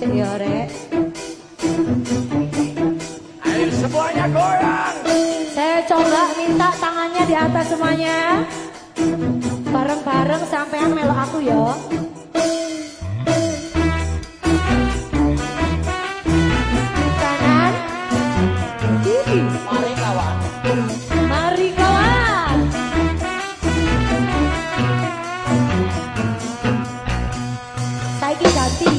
ya air semuanya goyang saya coba minta tangannya di atas semuanya. Bareng-bareng sampean melo aku yo. Kanan. Kiri mari kawan. Mari kawan. Saiki ganti